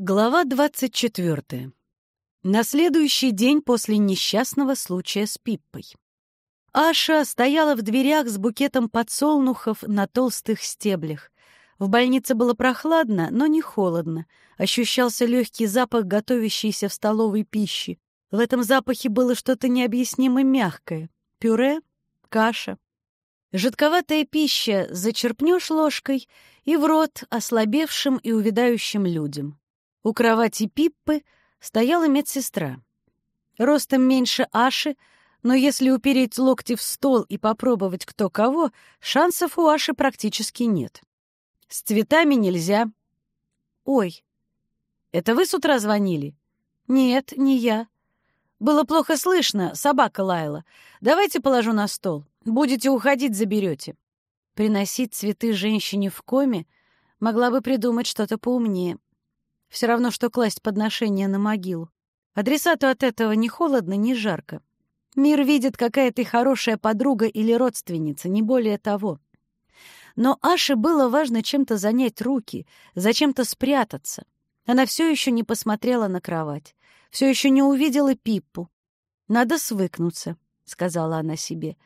Глава 24. На следующий день после несчастного случая с Пиппой. Аша стояла в дверях с букетом подсолнухов на толстых стеблях. В больнице было прохладно, но не холодно. Ощущался легкий запах готовящейся в столовой пищи. В этом запахе было что-то необъяснимо мягкое. Пюре, каша. Жидковатая пища зачерпнешь ложкой и в рот ослабевшим и увядающим людям. У кровати Пиппы стояла медсестра. Ростом меньше Аши, но если упереть локти в стол и попробовать кто кого, шансов у Аши практически нет. С цветами нельзя. Ой, это вы с утра звонили? Нет, не я. Было плохо слышно, собака лаяла. Давайте положу на стол. Будете уходить, заберете. Приносить цветы женщине в коме могла бы придумать что-то поумнее. Все равно, что класть подношение на могилу. Адресату от этого ни холодно, ни жарко. Мир видит, какая ты хорошая подруга или родственница, не более того. Но Аше было важно чем-то занять руки, зачем-то спрятаться. Она все еще не посмотрела на кровать, все еще не увидела Пиппу. «Надо свыкнуться», — сказала она себе.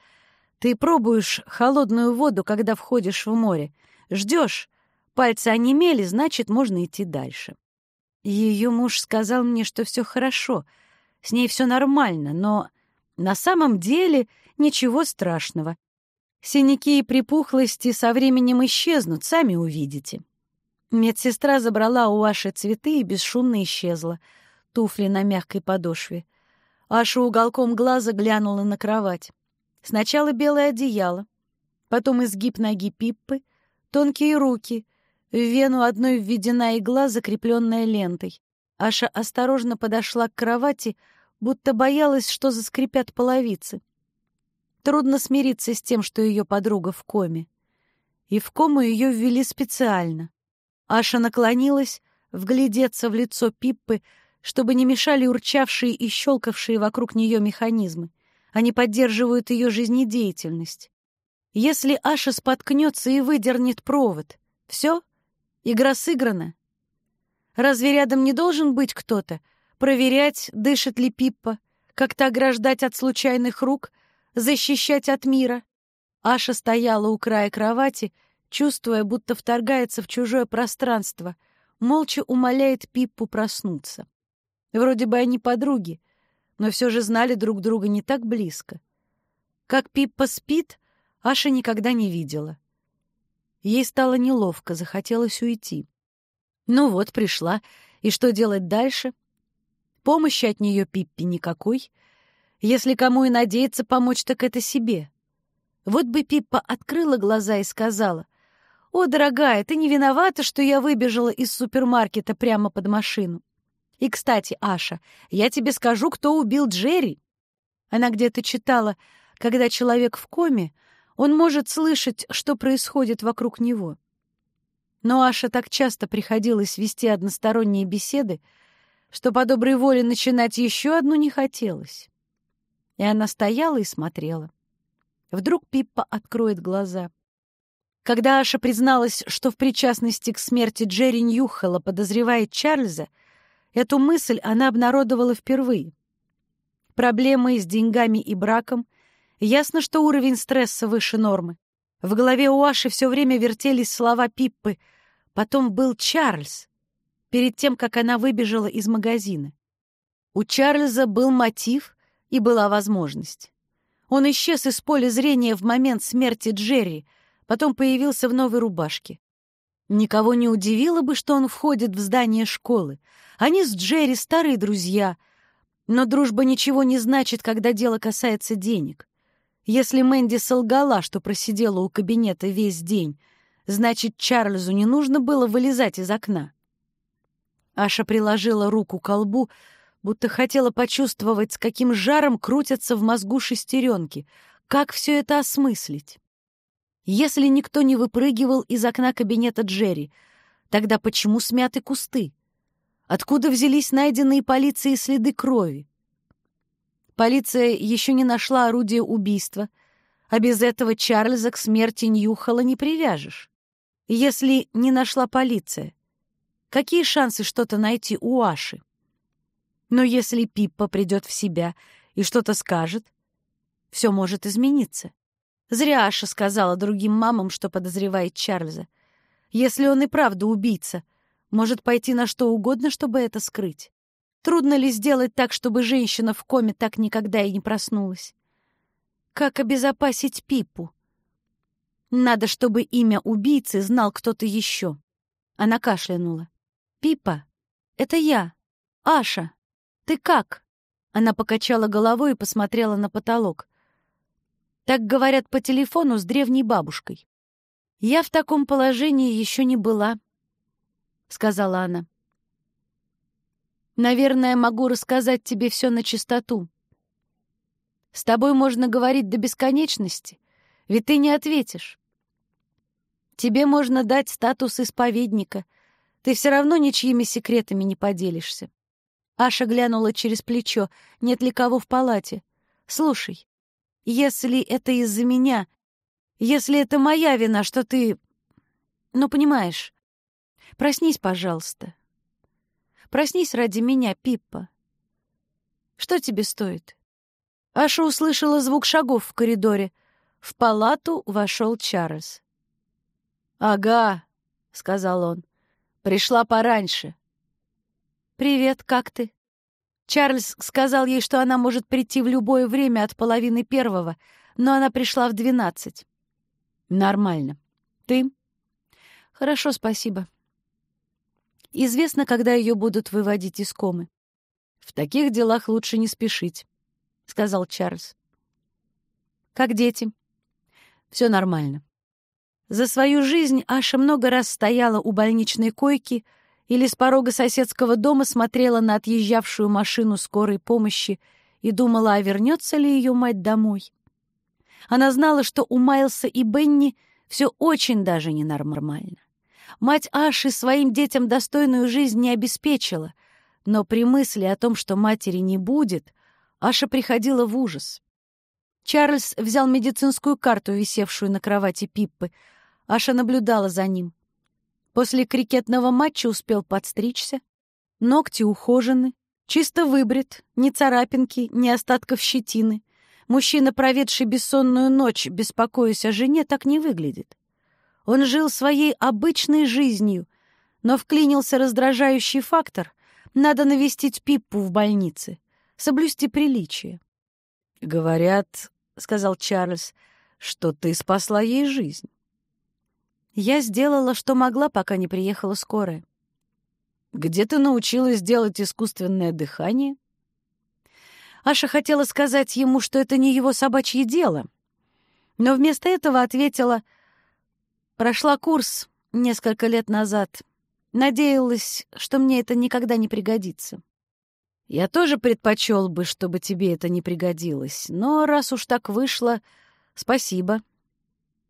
«Ты пробуешь холодную воду, когда входишь в море. Ждешь. Пальцы онемели, значит, можно идти дальше». Ее муж сказал мне, что все хорошо, с ней все нормально, но на самом деле ничего страшного. Синяки и припухлости со временем исчезнут, сами увидите. Медсестра забрала у Аши цветы и бесшумно исчезла. Туфли на мягкой подошве. Аша уголком глаза глянула на кровать. Сначала белое одеяло, потом изгиб ноги Пиппы, тонкие руки, в вену одной введена игла, закрепленная лентой. Аша осторожно подошла к кровати, будто боялась, что заскрипят половицы. Трудно смириться с тем, что ее подруга в коме. И в кому ее ввели специально. Аша наклонилась, вглядеться в лицо Пиппы, чтобы не мешали урчавшие и щелкавшие вокруг нее механизмы. Они поддерживают ее жизнедеятельность. Если Аша споткнется и выдернет провод, все, Игра сыграна. Разве рядом не должен быть кто-то? Проверять, дышит ли Пиппа, как-то ограждать от случайных рук, защищать от мира. Аша стояла у края кровати, чувствуя, будто вторгается в чужое пространство, молча умоляет Пиппу проснуться. Вроде бы они подруги, но все же знали друг друга не так близко. Как Пиппа спит, Аша никогда не видела. Ей стало неловко, захотелось уйти. Ну вот, пришла. И что делать дальше? Помощи от нее Пиппи никакой. Если кому и надеяться помочь, так это себе. Вот бы Пиппа открыла глаза и сказала, «О, дорогая, ты не виновата, что я выбежала из супермаркета прямо под машину. И, кстати, Аша, я тебе скажу, кто убил Джерри». Она где-то читала, когда человек в коме, он может слышать, что происходит вокруг него. Но Аша так часто приходилось вести односторонние беседы, что по доброй воле начинать еще одну не хотелось. И она стояла и смотрела. Вдруг Пиппа откроет глаза. Когда Аша призналась, что в причастности к смерти Джерри Ньюхелла подозревает Чарльза, эту мысль она обнародовала впервые. Проблемы с деньгами и браком — Ясно, что уровень стресса выше нормы. В голове у Аши все время вертелись слова Пиппы. Потом был Чарльз, перед тем, как она выбежала из магазина. У Чарльза был мотив и была возможность. Он исчез из поля зрения в момент смерти Джерри, потом появился в новой рубашке. Никого не удивило бы, что он входит в здание школы. Они с Джерри старые друзья, но дружба ничего не значит, когда дело касается денег. Если Мэнди солгала, что просидела у кабинета весь день, значит, Чарльзу не нужно было вылезать из окна. Аша приложила руку к колбу, будто хотела почувствовать, с каким жаром крутятся в мозгу шестеренки. Как все это осмыслить? Если никто не выпрыгивал из окна кабинета Джерри, тогда почему смяты кусты? Откуда взялись найденные полицией следы крови? Полиция еще не нашла орудие убийства, а без этого Чарльза к смерти Ньюхола не привяжешь. Если не нашла полиция, Какие шансы что-то найти у Аши? Но если Пиппа придет в себя и что-то скажет, все может измениться. Зря Аша сказала другим мамам, что подозревает Чарльза. Если он и правда убийца, может пойти на что угодно, чтобы это скрыть. Трудно ли сделать так, чтобы женщина в коме так никогда и не проснулась? Как обезопасить Пипу? Надо, чтобы имя убийцы знал кто-то еще. Она кашлянула. «Пипа, это я. Аша. Ты как?» Она покачала головой и посмотрела на потолок. Так говорят по телефону с древней бабушкой. «Я в таком положении еще не была», — сказала она. «Наверное, могу рассказать тебе все на чистоту. С тобой можно говорить до бесконечности, ведь ты не ответишь. Тебе можно дать статус исповедника. Ты все равно ничьими секретами не поделишься. Аша глянула через плечо, нет ли кого в палате. «Слушай, если это из-за меня, если это моя вина, что ты... Ну, понимаешь, проснись, пожалуйста. Проснись ради меня, Пиппа. Что тебе стоит?» Аша услышала звук шагов в коридоре. В палату вошел Чарльз. «Ага», — сказал он, — «пришла пораньше». «Привет, как ты?» Чарльз сказал ей, что она может прийти в любое время от половины первого, но она пришла в двенадцать. «Нормально. Ты?» «Хорошо, спасибо». Известно, когда ее будут выводить из комы. «В таких делах лучше не спешить», — сказал Чарльз. «Как дети?» «Все нормально. За свою жизнь Аша много раз стояла у больничной койки или с порога соседского дома смотрела на отъезжавшую машину скорой помощи и думала, а вернется ли ее мать домой. Она знала, что у Майлса и Бенни все очень даже ненормально. Мать Аши своим детям достойную жизнь не обеспечила, но при мысли о том, что матери не будет, Аша приходила в ужас. Чарльз взял медицинскую карту, висевшую на кровати Пиппы, Аша наблюдала за ним. После крикетного матча успел подстричься. Ногти ухожены, чисто выбрит, ни царапинки, ни остатков щетины. Мужчина, проведший бессонную ночь, беспокоясь о жене, так не выглядит. Он жил своей обычной жизнью, но вклинился раздражающий фактор. Надо навестить Пиппу в больнице, соблюсти приличие. «Говорят, — сказал Чарльз, — что ты спасла ей жизнь. Я сделала, что могла, пока не приехала скорая. «Где ты научилась делать искусственное дыхание?» Аша хотела сказать ему, что это не его собачье дело, но вместо этого ответила «Прошла курс несколько лет назад. Надеялась, что мне это никогда не пригодится». «Я тоже предпочел бы, чтобы тебе это не пригодилось, но раз уж так вышло, спасибо».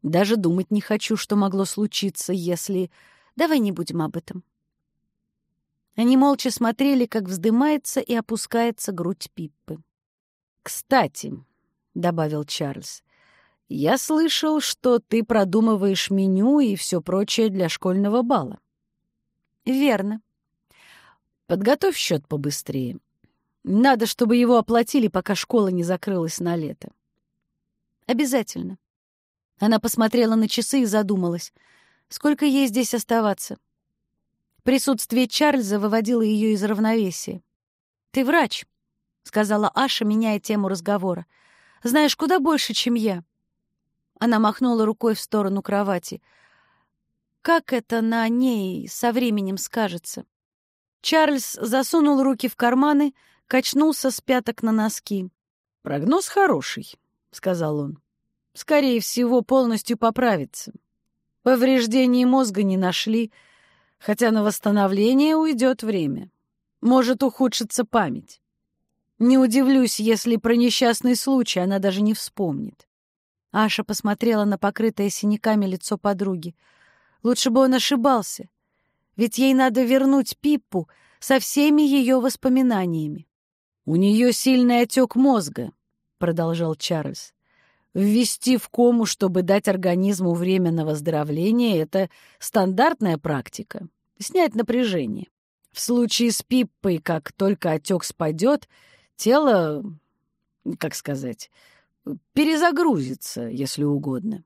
Даже думать не хочу, что могло случиться, если... Давай не будем об этом. Они молча смотрели, как вздымается и опускается грудь Пиппы. «Кстати», — добавил Чарльз, — «я слышал, что ты продумываешь меню и все прочее для школьного бала». «Верно». «Подготовь счет побыстрее. Надо, чтобы его оплатили, пока школа не закрылась на лето». «Обязательно». Она посмотрела на часы и задумалась. Сколько ей здесь оставаться? Присутствие Чарльза выводило ее из равновесия. «Ты врач», — сказала Аша, меняя тему разговора. «Знаешь куда больше, чем я». Она махнула рукой в сторону кровати. «Как это на ней со временем скажется?» Чарльз засунул руки в карманы, качнулся с пяток на носки. «Прогноз хороший», — сказал он скорее всего, полностью поправится. Повреждений мозга не нашли, хотя на восстановление уйдет время. Может ухудшиться память. Не удивлюсь, если про несчастный случай она даже не вспомнит. Аша посмотрела на покрытое синяками лицо подруги. Лучше бы он ошибался, ведь ей надо вернуть Пиппу со всеми ее воспоминаниями. «У нее сильный отек мозга», — продолжал Чарльз. Ввести в кому, чтобы дать организму время на выздоровление — это стандартная практика. снять напряжение. В случае с Пиппой, как только отек спадет, тело, как сказать, перезагрузится, если угодно.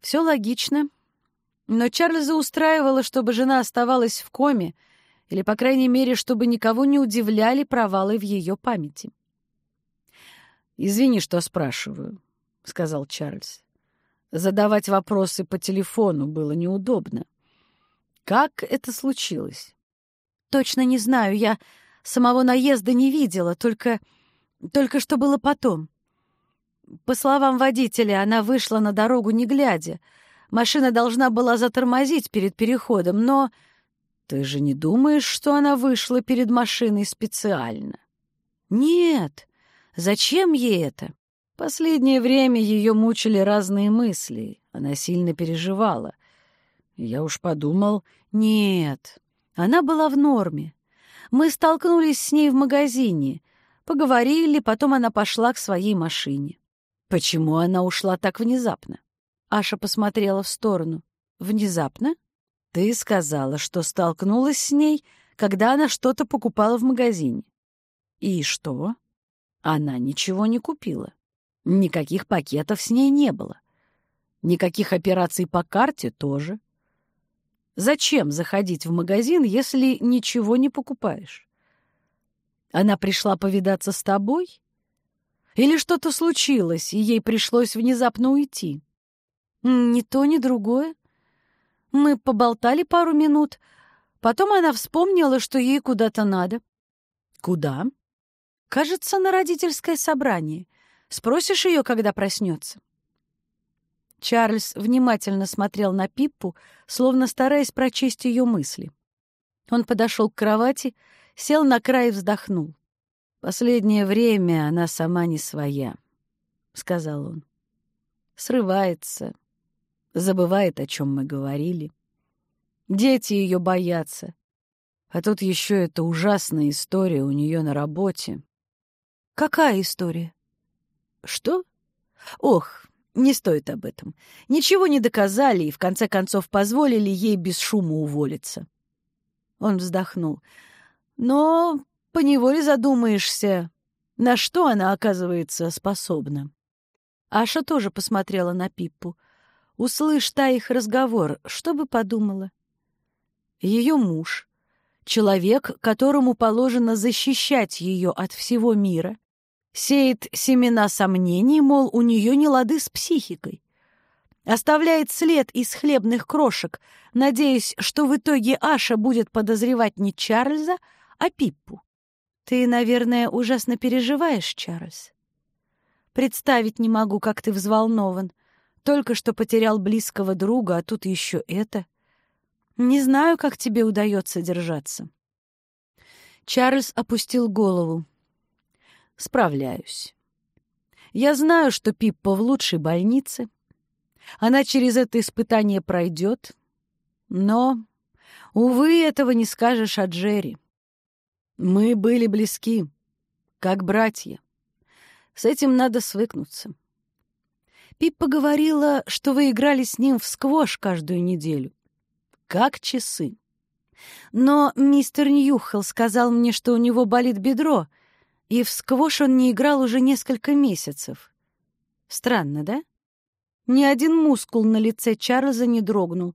Все логично. Но Чарльза устраивало, чтобы жена оставалась в коме, или, по крайней мере, чтобы никого не удивляли провалы в ее памяти. «Извини, что спрашиваю», — сказал Чарльз. Задавать вопросы по телефону было неудобно. «Как это случилось?» «Точно не знаю. Я самого наезда не видела, только... только что было потом. По словам водителя, она вышла на дорогу не глядя. Машина должна была затормозить перед переходом, но... Ты же не думаешь, что она вышла перед машиной специально? Нет. Зачем ей это? Последнее время ее мучили разные мысли. Она сильно переживала. Я уж подумал, нет, она была в норме. Мы столкнулись с ней в магазине, поговорили, потом она пошла к своей машине. Почему она ушла так внезапно? Аша посмотрела в сторону. Внезапно? Ты сказала, что столкнулась с ней, когда она что-то покупала в магазине. И что? Она ничего не купила. Никаких пакетов с ней не было. Никаких операций по карте тоже. Зачем заходить в магазин, если ничего не покупаешь? Она пришла повидаться с тобой? Или что-то случилось, и ей пришлось внезапно уйти? Ни то, ни другое. Мы поболтали пару минут, потом она вспомнила, что ей куда-то надо. Куда? Кажется, на родительское собрание. Спросишь ее, когда проснется. Чарльз внимательно смотрел на Пиппу, словно стараясь прочесть ее мысли. Он подошел к кровати, сел на край и вздохнул. «Последнее время она сама не своя», — сказал он. «Срывается, забывает, о чем мы говорили. Дети ее боятся. А тут еще эта ужасная история у нее на работе». «Какая история?» «Что? Ох, не стоит об этом. Ничего не доказали и, в конце концов, позволили ей без шума уволиться». Он вздохнул. «Но поневоле задумаешься, на что она, оказывается, способна. Аша тоже посмотрела на Пиппу. Услышь та их разговор, что бы подумала? Ее муж, человек, которому положено защищать ее от всего мира, сеет семена сомнений, мол, у нее не лады с психикой. Оставляет след из хлебных крошек, надеясь, что в итоге Аша будет подозревать не Чарльза, а Пиппу. Ты, наверное, ужасно переживаешь, Чарльз. Представить не могу, как ты взволнован. Только что потерял близкого друга, а тут еще это. Не знаю, как тебе удается держаться. Чарльз опустил голову. Справляюсь. Я знаю, что Пиппа в лучшей больнице. Она через это испытание пройдет. Но, увы, этого не скажешь о Джерри. Мы были близки, как братья. С этим надо свыкнуться. Пиппа говорила, что вы играли с ним в сквош каждую неделю. Как часы. Но мистер Ньюхелл сказал мне, что у него болит бедро, и в сквош он не играл уже несколько месяцев. Странно, да? Ни один мускул на лице Чарльза не дрогнул,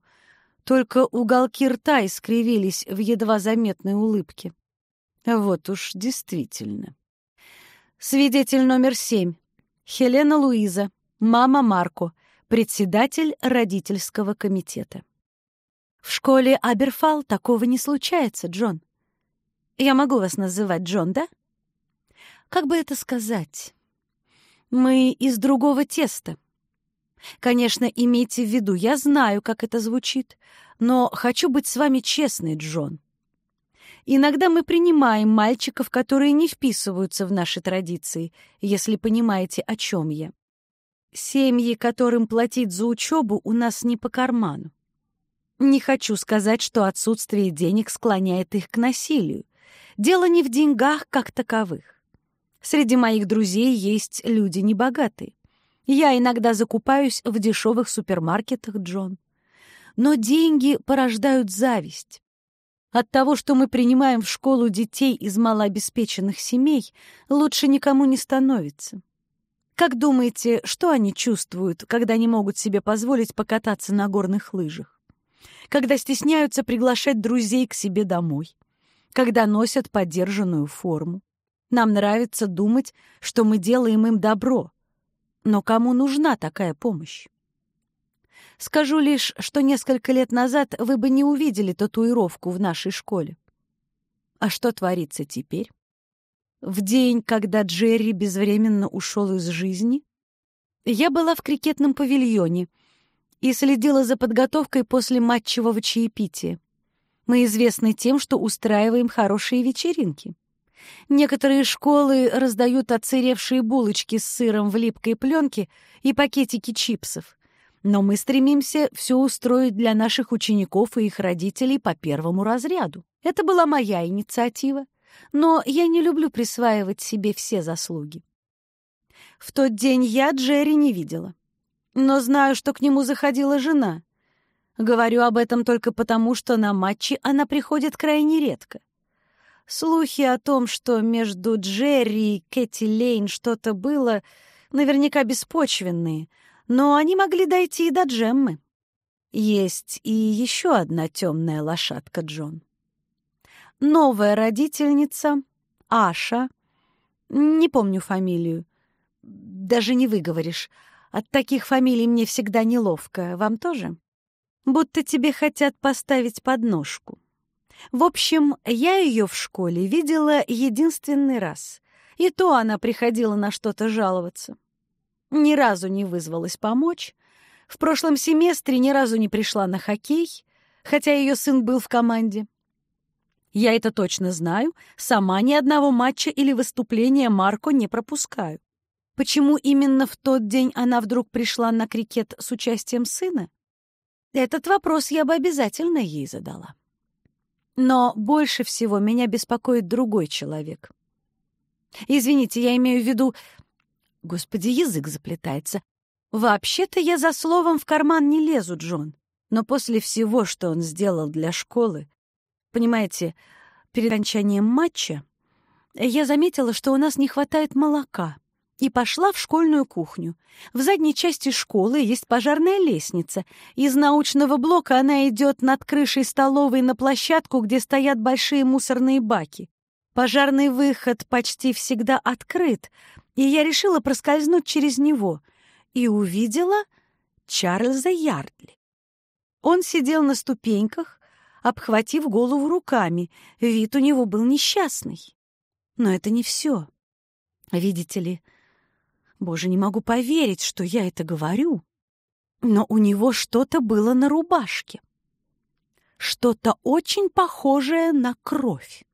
только уголки рта искривились в едва заметной улыбке. Вот уж действительно. Свидетель номер семь. Хелена Луиза, мама Марко, председатель родительского комитета. В школе Аберфал такого не случается, Джон. Я могу вас называть Джон, да? Как бы это сказать? Мы из другого теста. Конечно, имейте в виду, я знаю, как это звучит, но хочу быть с вами честной, Джон. Иногда мы принимаем мальчиков, которые не вписываются в наши традиции, если понимаете, о чем я. Семьи, которым платить за учебу, у нас не по карману. Не хочу сказать, что отсутствие денег склоняет их к насилию. Дело не в деньгах как таковых. Среди моих друзей есть люди небогатые. Я иногда закупаюсь в дешевых супермаркетах, Джон. Но деньги порождают зависть. От того, что мы принимаем в школу детей из малообеспеченных семей, лучше никому не становится. Как думаете, что они чувствуют, когда не могут себе позволить покататься на горных лыжах? Когда стесняются приглашать друзей к себе домой? Когда носят поддержанную форму? Нам нравится думать, что мы делаем им добро. Но кому нужна такая помощь? Скажу лишь, что несколько лет назад вы бы не увидели татуировку в нашей школе. А что творится теперь? В день, когда Джерри безвременно ушел из жизни, я была в крикетном павильоне и следила за подготовкой после матчевого чаепития. Мы известны тем, что устраиваем хорошие вечеринки. Некоторые школы раздают отсыревшие булочки с сыром в липкой пленке и пакетики чипсов. Но мы стремимся все устроить для наших учеников и их родителей по первому разряду. Это была моя инициатива, но я не люблю присваивать себе все заслуги. В тот день я Джерри не видела, но знаю, что к нему заходила жена. Говорю об этом только потому, что на матчи она приходит крайне редко. Слухи о том, что между Джерри и Кэти Лейн что-то было, наверняка беспочвенные — но они могли дойти и до Джеммы. Есть и еще одна темная лошадка, Джон. Новая родительница, Аша, не помню фамилию, даже не выговоришь. От таких фамилий мне всегда неловко. Вам тоже? Будто тебе хотят поставить подножку. В общем, я ее в школе видела единственный раз. И то она приходила на что-то жаловаться. Ни разу не вызвалась помочь. В прошлом семестре ни разу не пришла на хоккей, хотя ее сын был в команде. Я это точно знаю, сама ни одного матча или выступления Марко не пропускаю. Почему именно в тот день она вдруг пришла на крикет с участием сына? Этот вопрос я бы обязательно ей задала. Но больше всего меня беспокоит другой человек. Извините, я имею в виду Господи, язык заплетается. Вообще-то я за словом в карман не лезу, Джон. Но после всего, что он сделал для школы, понимаете, перед окончанием матча, я заметила, что у нас не хватает молока, и пошла в школьную кухню. В задней части школы есть пожарная лестница. Из научного блока она идет над крышей столовой на площадку, где стоят большие мусорные баки. Пожарный выход почти всегда открыт, и я решила проскользнуть через него и увидела Чарльза Ярдли. Он сидел на ступеньках, обхватив голову руками, вид у него был несчастный. Но это не все. Видите ли, боже, не могу поверить, что я это говорю, но у него что-то было на рубашке. Что-то очень похожее на кровь.